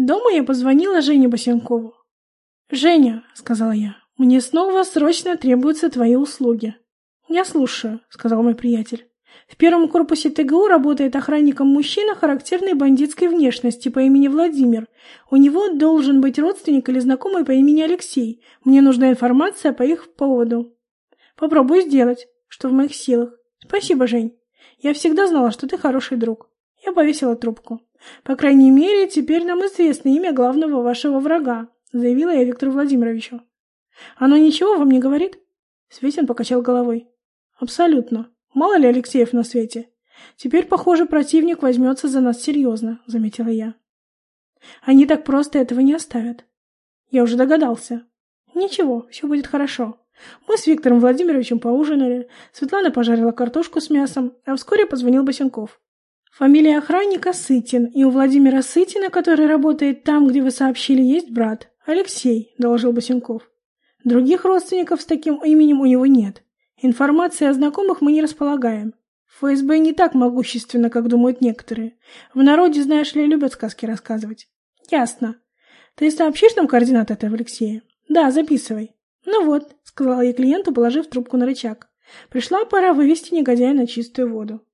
Дома я позвонила Жене Босенкову. «Женя», — сказала я, — «мне снова срочно требуются твои услуги». «Я слушаю», — сказал мой приятель. В первом корпусе ТГУ работает охранником мужчина характерной бандитской внешности по имени Владимир. У него должен быть родственник или знакомый по имени Алексей. Мне нужна информация по их поводу. Попробую сделать, что в моих силах. Спасибо, Жень. Я всегда знала, что ты хороший друг. Я повесила трубку. По крайней мере, теперь нам известно имя главного вашего врага, заявила я Виктору Владимировичу. Оно ничего вам не говорит? Светин покачал головой. Абсолютно. Мало ли Алексеев на свете. Теперь, похоже, противник возьмется за нас серьезно, заметила я. Они так просто этого не оставят. Я уже догадался. Ничего, все будет хорошо. Мы с Виктором Владимировичем поужинали, Светлана пожарила картошку с мясом, а вскоре позвонил Босенков. Фамилия охранника Сытин, и у Владимира Сытина, который работает там, где вы сообщили, есть брат. Алексей, доложил Босенков. Других родственников с таким именем у него нет. Информации о знакомых мы не располагаем. ФСБ не так могущественно, как думают некоторые. В народе, знаешь ли, любят сказки рассказывать. Ясно. Ты сообщишь нам координаты этого Алексея? Да, записывай. Ну вот, сказала я клиенту, положив трубку на рычаг. Пришла пора вывести негодяя на чистую воду.